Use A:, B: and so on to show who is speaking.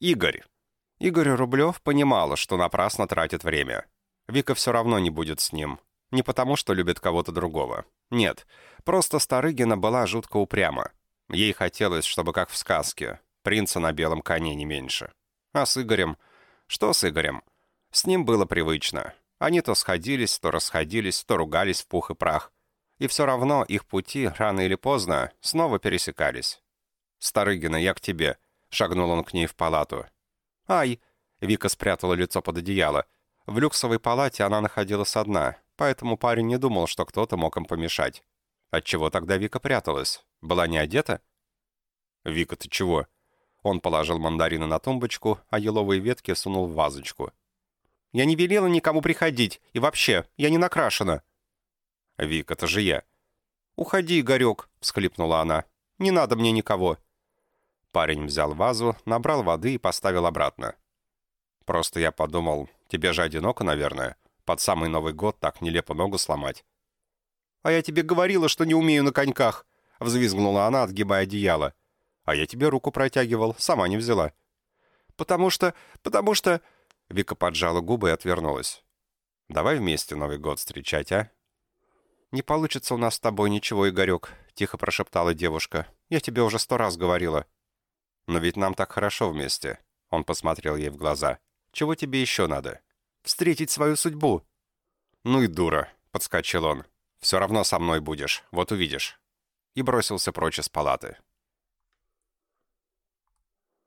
A: Игорь. Игорь Рублев понимала, что напрасно тратит время. Вика все равно не будет с ним. Не потому, что любит кого-то другого. Нет, просто Старыгина была жутко упряма. Ей хотелось, чтобы как в сказке. Принца на белом коне не меньше. А с Игорем? Что с Игорем? С ним было привычно. Они то сходились, то расходились, то ругались в пух и прах. И все равно их пути, рано или поздно, снова пересекались. «Старыгина, я к тебе», — шагнул он к ней в палату. «Ай!» — Вика спрятала лицо под одеяло. В люксовой палате она находилась одна, поэтому парень не думал, что кто-то мог им помешать. Отчего тогда Вика пряталась? Была не одета? «Вика, ты чего?» Он положил мандарины на тумбочку, а еловые ветки сунул в вазочку. «Я не велела никому приходить, и вообще, я не накрашена». «Вик, это же я». «Уходи, Игорек», — всхлипнула она. «Не надо мне никого». Парень взял вазу, набрал воды и поставил обратно. «Просто я подумал, тебе же одиноко, наверное. Под самый Новый год так нелепо ногу сломать». «А я тебе говорила, что не умею на коньках», — взвизгнула она, отгибая одеяло. А я тебе руку протягивал, сама не взяла». «Потому что... потому что...» Вика поджала губы и отвернулась. «Давай вместе Новый год встречать, а?» «Не получится у нас с тобой ничего, Игорек», — тихо прошептала девушка. «Я тебе уже сто раз говорила». «Но ведь нам так хорошо вместе», — он посмотрел ей в глаза. «Чего тебе еще надо?» «Встретить свою судьбу». «Ну и дура», — подскочил он. «Все равно со мной будешь, вот увидишь». И бросился прочь из палаты.